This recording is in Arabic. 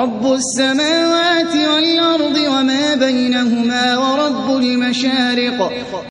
رب السماوات والأرض وما بينهما ورب المشارق.